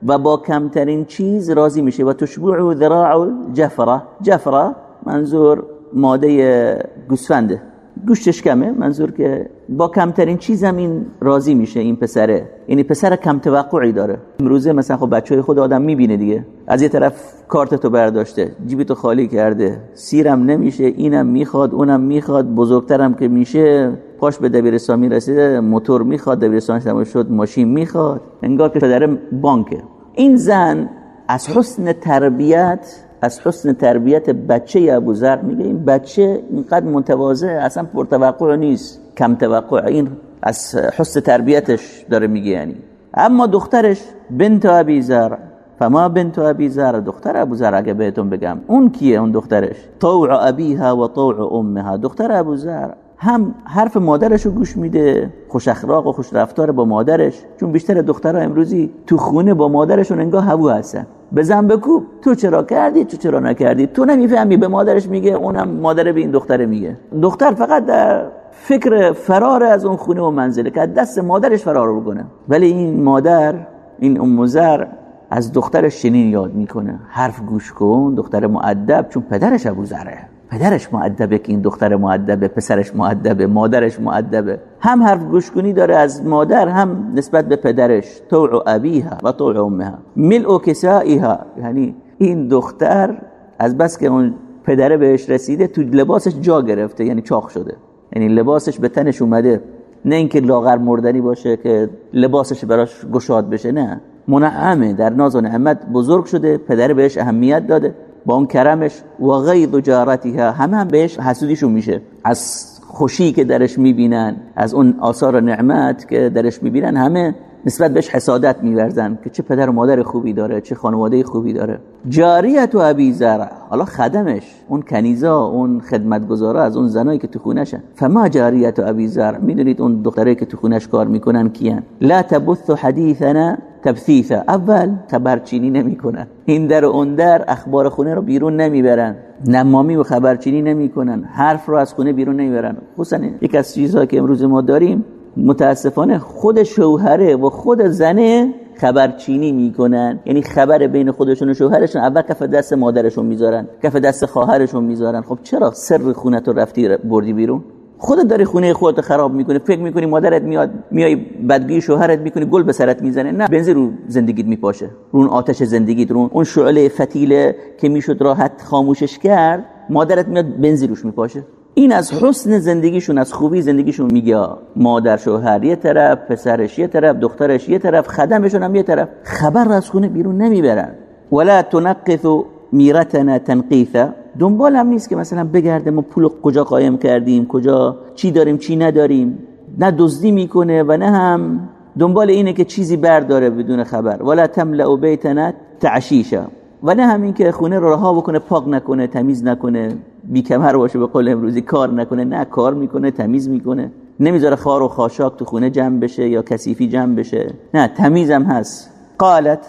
و با کمترین چیز راضی میشه. و تشبع ذراع جفره جفره منظور ماده گوسفنده. گوشتش کمه منظور که با کمترین چیز هم این راضی میشه این پسره. یعنی پسر کم توقعی داره. امروزه مثلا خب بچه های خود آدم می‌بینه دیگه. از یه طرف کارت تو برداشته جیبی تو خالی کرده سیرم نمیشه اینم می‌خواد اونم می‌خواد بزرگترم که میشه پاش به دبیرستان می‌رسیده موتور می‌خواد دبیرستان شد ماشین می‌خواد. انگار که پدر بانکه. این زن از حسن تربیت از حسن تربیت بچه ابو ذر میگه این بچه اینقدر متواضع اصلا پرتوقع نیست کم توقع. این از حسن تربیتش داره میگه یعنی. اما دخترش بنت ابی ذر. فما بنت ابی ذر؟ دختر ابو ذر اگه بهتون بگم. اون کیه اون دخترش؟ طوع ابیها و طوع امها. دختر ابو ذر هم حرف مادرش رو گوش میده خوش اخلاق و خوش رفتار با مادرش. چون بیشتر دخترها امروزی تو خونه با مادرشون انگاه هبو هستن. بزن بکوب. تو چرا کردی؟ تو چرا نکردی؟ تو نمی‌فهمی. به مادرش میگه اونم مادر به این دختره میگه. دختر فقط در فکر فرار از اون خونه و منزله که دست مادرش فرار بکنه ولی این مادر این ام زر از دخترش چنین یاد می‌کنه. حرف گوش کن دختر معدب چون پدرش ابو ذره پدرش معدبه که این دختر معدبه پسرش معدبه مادرش معدبه هم حرف گوشکنی داره از مادر هم نسبت به پدرش. طوع ابیها و طوع امها. ملء کسائها. یعنی این دختر از بس که اون پدره بهش رسیده تو لباسش جا گرفته یعنی چاق شده. یعنی لباسش به تنش اومده. نه اینکه لاغر مردنی باشه که لباسش براش گشاد بشه نه. منعمه. در ناز و نعمت بزرگ شده. پدر بهش اهمیت داده. با اون کرمش و غیظ جارتها همه هم بهش حسودیشون میشه. از خوشی که درش می‌بینن از اون آثار نعمت که درش می‌بینن همه نسبت بهش حسادت میورزن که چه پدر و مادر خوبی داره چه خانواده خوبی داره. جاریت و ابی زرع حالا خدمش اون کنیزا اون خدمتگزارا از اون زنایی که تو خونشن فما جاریت و ابی زرع؟ می‌دونید اون دختره که تو خونش کار می‌کنن کیان؟ لا تبث حدیثنا تبثیثا اول خبرچینی نمی‌کنن. این در اون در اخبار خونه رو بیرون نمی‌برن. نمامی و خبرچینی نمی‌کنن. حرف رو از خونه بیرون نمی‌برن. خصوصا یک از چیزهایی که امروز ما داریم متاسفانه خود شوهره و خود زنه خبرچینی می‌کنن. یعنی خبر بین خودشون و شوهرشون اول کف دست مادرشون می‌ذارن. کف دست خواهرشون می‌ذارن. خب چرا سر خونت رو رفتی بردی بیرون؟ خودت داری خونه خودت خراب می‌کنی فکر می‌کنی مادرت میاد میای بدگی شوهرت می‌کنی گل به سرت می‌زنه. نه بنزین رو زندگیت میپاشه رو اون آتش زندگیت رو اون شعله فتیله که می‌شد راحت خاموشش کرد مادرت میاد بنزین روش میپاشه. این از حسن زندگیشون از خوبی زندگیشون میگه مادر شوهر یه طرف پسرش یه طرف دخترش یه طرف خدمشون هم یه طرف. خبر از خونه بیرون نمی‌برن. ولا تنقث میرتنا تنقیثا دنبال هم نیست که مثلا بگرده ما پول کجا قایم کردیم کجا چی داریم چی نداریم. نه دزدی می‌کنه و نه هم دنبال اینه که چیزی برداره بدون خبر. ولا تملأ بیتنا تعشیشا و نه همین که خونه رو رها بکنه پاک نکنه تمیز نکنه بی کمر باشه به قول امروزی کار نکنه. نه کار می‌کنه تمیز می‌کنه. نمی‌ذاره خار و خاشاک تو خونه جمع بشه یا کثیفی جمع بشه. نه تمیزم هست. قالت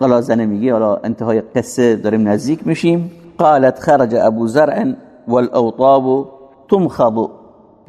حالا زنه میگه حالا انتهای قصه داریم نزدیک میشیم. قالت خرج ابو زرع والاوطاب تمخض.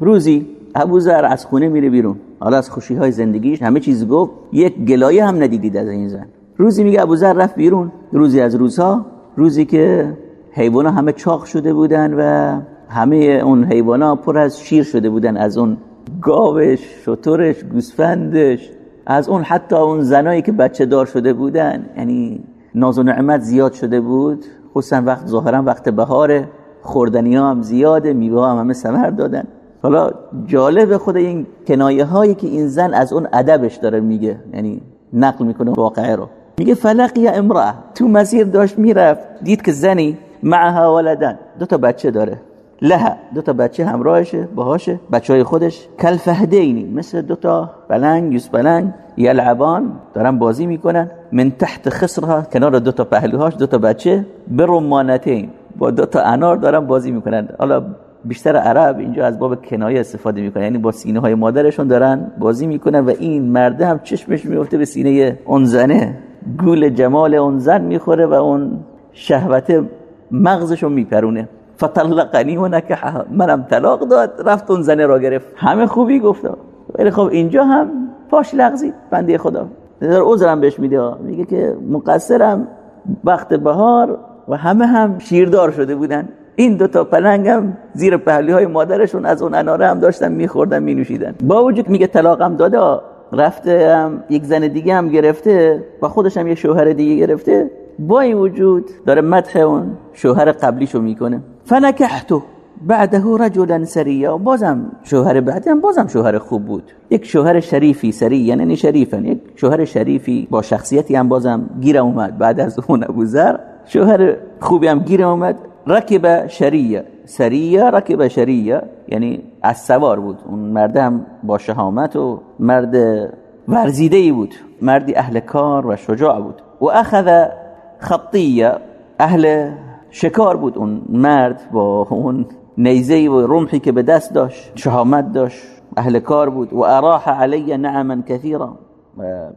روزی ابو زرع از خونه میره بیرون. حالا از خوشی های زندگیش همه چیز گفت یک گلایه هم ندیدید از این زن. روزی میگه ابو ذر رفت بیرون. روزی از روزها روزی که حیوانا همه چاق شده بودن و همه اون حیوانا پر از شیر شده بودن. از اون گاوش شطورش گوسفندش از اون حتی اون زنایی که بچه دار شده بودن. یعنی ناز و نعمت زیاد شده بود. خصوصا وقت ظاهرا وقت بهاره خوردنی ها هم زیاده میوه هم همه سمر دادن. حالا جالب خود این کنایه هایی که این زن از اون ادبش داره میگه یعنی نقل می‌کنه واقعه رو. میگه فلقی امرأه تو مسیر داشت می‌رفت دید که زنی معها ولدن. دو تا بچه داره. لها. دو تا بچه همراهشه باهاشه بچه های خودش. کل فهدینی مثل دو تا یوس بلنگ یلعبان دارن بازی می‌کنن. من تحت خسرها کنار دو تا پهلوهاش دو تا بچه. برمانتین با دو تا انار دارن بازی می‌کنن. حالا بیشتر عرب اینجا از باب کنایه استفاده می‌کنن. یعنی با سینه های مادرشون دارن بازی می‌کنن و این مرده هم چشمش میفته به سینه اون زنه. گول جمال اون زن می‌خوره و اون شهوت مغزشو میپرونه. فطلقنی و نکحها منم طلاق داد رفت اون زنه را گرفت. همه خوبی گفتا ولی خب اینجا هم پاش لغزید بنده خدا. در عذرم بهش میده. میگه که مقصرم وقت بهار و همه هم شیردار شده بودن. این دو تا پلنگ هم زیر پهلی های مادرشون از اون اناره هم داشتن میخوردن مینوشیدن. با وجود میگه طلاقم داده رفته هم یک زن دیگه هم گرفته و خودش هم یک شوهر دیگه گرفته. با این وجود داره مدح اون شوهر قبلیشو می‌کنه. فنکحتو بعده رجلا سریا بازم شوهر بعدی هم بازم شوهر خوب بود. یک شوهر شریفی سری یعنی شریفن یک شوهر شریفی با شخصیتی هم بازم گیر اومد بعد از اون ابوذر شوهر خوبی هم گیر اومد. رکب شریه سریه رکب شریه یعنی از سوار بود. اون مرد هم با شهامت و مرد ورزیده ای بود. مردی اهل کار و شجاع بود. و اخذ خطیه اهل شکار بود. اون مرد با اون نیزه و رمحی که به دست داشت شهامت داشت اهل کار بود. و اراح علی نعما کثیرا.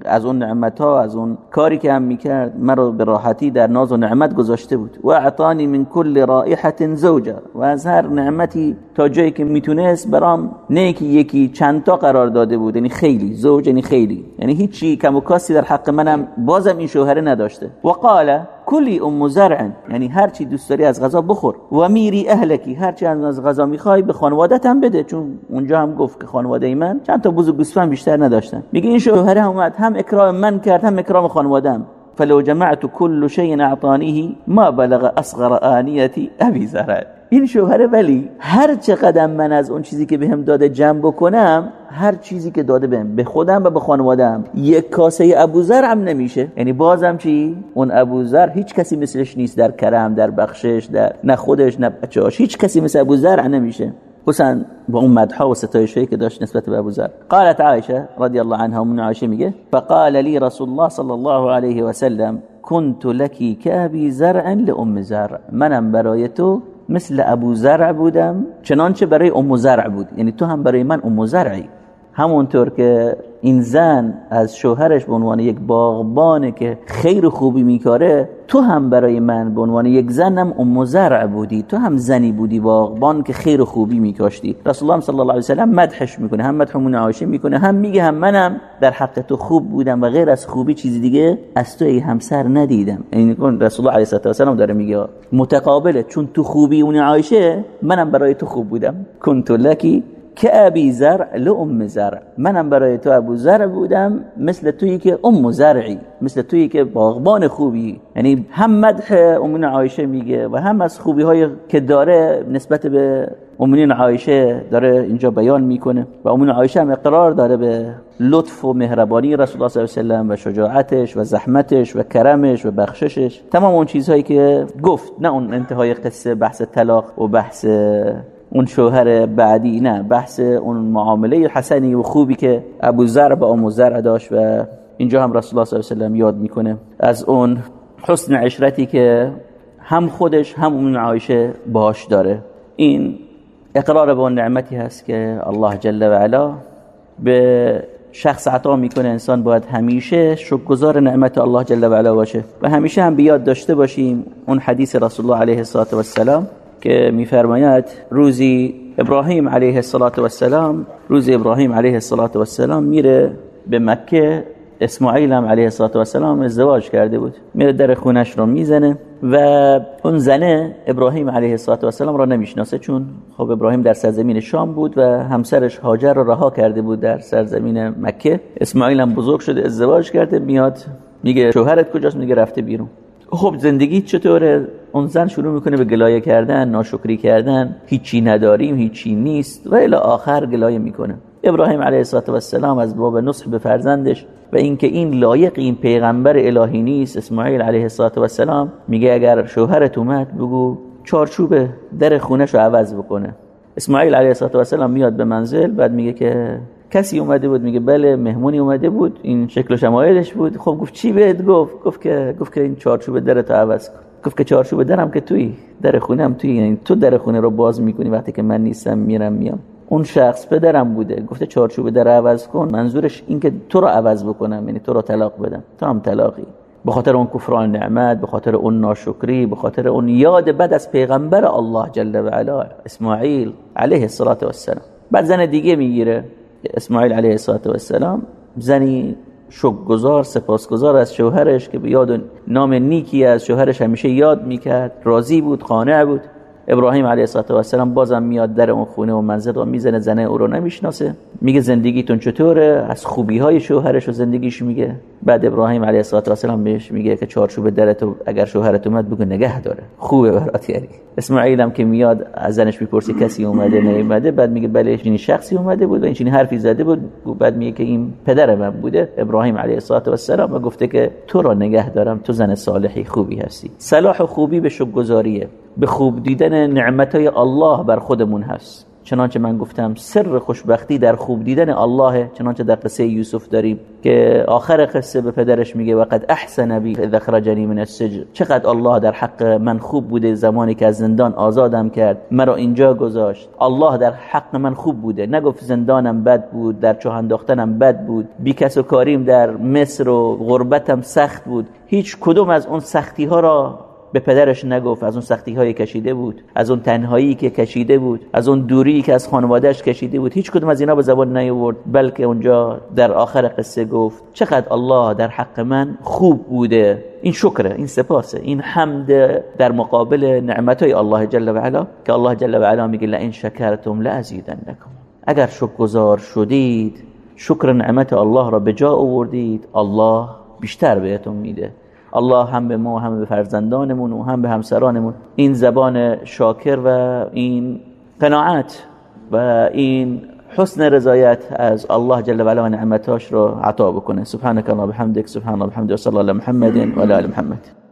از اون نعمت ها از اون کاری که هم می‌کرد مرا به راحتی در ناز و نعمت گذاشته بود. و اعطانی من کل رائحه زوجه و از هر نعمتی تا جایی که می‌تونست برام نه یکی چند تا قرار داده بود یعنی خیلی زوج یعنی خیلی. یعنی هیچی کم و کاسی در حق منم بازم این شوهره نداشته. و قال كلي أم زرع یعنی هر چی دوست داری از غذا بخور. و ميري أهلك. هر چی از غذا می‌خوای به خانوادت هم بده چون اونجا هم گفت که خانواده من. چند تا بز گوسفند بیشتر نداشتن. میگه این شوهر اومد هم اکرام من کرد هم اکرام خانوادم فلو جمعت كل شيء اعطانيه ما بلغ اصغر آنية أبي زرع. این شوهر ولی هر چقدر من از اون چیزی که بهم داده جمع بکنم هر چیزی که داده بهم به خودم و به خانوادم یک کاسه ابوزرع هم نمیشه. یعنی بازم چی؟ اون ابوزرع هیچ کسی مثلش نیست در کرم در بخشش در نه خودش نه بچه‌هاش هیچ کسی مثل ابوزرع نمیشه. حسن با اون مدحا و ستایشی که داشت نسبت به ابوذر قالت عائشه رضی الله عنها من عائشه میگه فقال لي رسول الله صلی الله علیه و سلم كنت لکی كابي زرع لام زرع منم برای تو مثل ابو زرع بودم چنانچه برای ام زرع بود. یعنی تو هم برای من ام زرعی همونطور که این زن از شوهرش به عنوان یک باغبانه که خیر خوبی میکاره تو هم برای من به عنوان یک زنم ام زرع بودی. تو هم زنی بودی باغبان که خیر خوبی میکاشتی. رسول الله صلی الله علیه و سلم مدحش می‌کنه هم مدحمون عایشه می‌کنه هم میگه هم منم در حق تو خوب بودم و غیر از خوبی چیزی دیگه از تو ای همسر ندیدم. این رسول الله علیه و سلم داره میگه متقابله چون تو خوبی اون عایشه منم برای تو خوب بودم. کنت لکی که زرع لام زرع منم برای تو ابو زرع بودم مثل تویی که ام زرعی مثل تویی که باغبان خوبی. یعنی هم مدح امین عایشه میگه و هم از خوبی های که داره نسبت به امین عایشه داره اینجا بیان می‌کنه و امین عایشه هم اقرار داره به لطف و مهربانی رسول الله صلی الله علیه و و شجاعتش و زحمتش و کرمش و بخششش. تمام اون چیزهایی که گفت نه اون انتهای قصه بحث طلاق و بحث اون شوهر بعدی نه بحث اون معامله حسنی و خوبی که ابو ذر با ام ذر داشت و اینجا هم رسول الله صلی الله علیه و یاد می‌کنه. از اون حسن عشرتی که هم خودش هم اون عایشه باش داره. این اقرار به اون نعمتی هست که الله جل و علا به شخص عطا می‌کنه. انسان باید همیشه شکرگزار نعمت الله جل و علا باشه. و همیشه هم بیاد داشته باشیم. اون حدیث رسول الله علیه السلام که میفرماید روزی ابراهیم علیه السلام روزی ابراهیم علیه السلام میره به مکه. اسماعیل هم علیه السلام ازدواج کرده بود. میره در خونش رو می‌زنه و اون زنه ابراهیم علیه السلام را نمی‌شناسه. چون خب ابراهیم در سرزمین شام بود و همسرش هاجر رو رها کرده بود در سرزمین مکه. اسماعیل هم بزرگ شده ازدواج کرده میاد میگه شوهرت کجاست؟ میگه رفته بیرون. خب زندگی چطوره؟ اون زن شروع می‌کنه به گلایه کردن ناشکری کردن. هیچی نداریم هیچی نیست. و الی آخر گلایه می‌کنه. ابراهیم علیه السلام از باب نصح به فرزندش و اینکه این لایق این پیغمبر الهی نیست اسماعیل علیه السلام میگه اگر شوهرت اومد بگو چارچوب در خونش رو عوض بکنه. اسماعیل علیه السلام میاد به منزل بعد میگه که کسی اومده بود میگه بله مهمونی اومده بود این شکل و شمایلش بود. خب گفت چی بهت گفت؟ گفت که گفت که این چارچوب درت عوض کن. گفت که چارچوب درم که توی در خونم توی یعنی تو در خونه رو باز می‌کنی وقتی که من نیستم میرم میام. اون شخص پدرم بوده. گفته چارچوب در عوض کن. منظورش این که تو رو عوض بکنم یعنی تو رو طلاق بدم. تو هم طلاقی. به خاطر اون کفران نعمت به خاطر اون ناشکری به خاطر اون یاد بد از پیغمبر الله جل و علا اسماعیل علیه السلام بعد زن دیگه می‌گیره اسماعیل علیه السلام زنی شکرگزار سپاسگزار از شوهرش که به یاد نام نیکی از شوهرش همیشه یاد می‌کرد. راضی بود قانع بود. ابراهیم علیه السلام بازم میاد در اون خونه و منزل رو می‌زنه زنه او رو نمی‌شناسه. میگه زندگیتون چطوره؟ از خوبی های شوهرش و زندگیش میگه. بعد ابراهیم علیه السلام بهش میگه که چارچوب درت اگر شوهرت اومد بگو نگه داره. خوبه برات یعنی. اسماعیل هم که میاد از زنش می‌پرسی کسی اومده نیومده. بعد میگه بله این شخصی اومده بود و این حرفی زده بود. بعد میگه که این پدر من بوده ابراهیم علیه السلام و گفته که تو را نگه دارم تو زن صالحی خوبی هستی. صلاح و خوبی به شکرگزاریه. به خوب دیدن نعمتهای الله بر خودمون هست. چنانچه من گفتم سر خوشبختی در خوب دیدن الله چنانچه در قصه یوسف داریم که آخر قصه به پدرش میگه وقد احسن بی اذ من السجن. چقدر الله در حق من خوب بوده زمانی که از زندان آزادم کرد. مرا اینجا گذاشت. الله در حق من خوب بوده. نگفت زندانم بد بود در چاه انداختنم بد بود. بی کس و کاریم در مصر و غربتم سخت بود. هیچ کدوم از اون سختی ها را به پدرش نگفت از اون سختی های کشیده بود از اون تنهایی که کشیده بود از اون دوری که از خانوادهش کشیده بود. هیچ کدوم از اینا به زبان نیاورد بلکه اونجا در آخر قصه گفت چقدر الله در حق من خوب بوده. این شکره این سپاسه این حمد در مقابل نعمت های الله جل و علا که الله جل و علا میگه لئن شکرتم لازیدنکم. اگر شکرگزار شدید شکر نعمت الله را به جا آوردید الله بیشتر بهتون میده. الله هم به ما هم به فرزندانمون و هم به همسرانمون. این زبان شاکر و این قناعت و این حسن رضایت از الله جل و علا و نعمتاش رو عطا بکنه. سبحانك الله بحمدك سبحان الله بحمده و صلی الله محمد و محمد.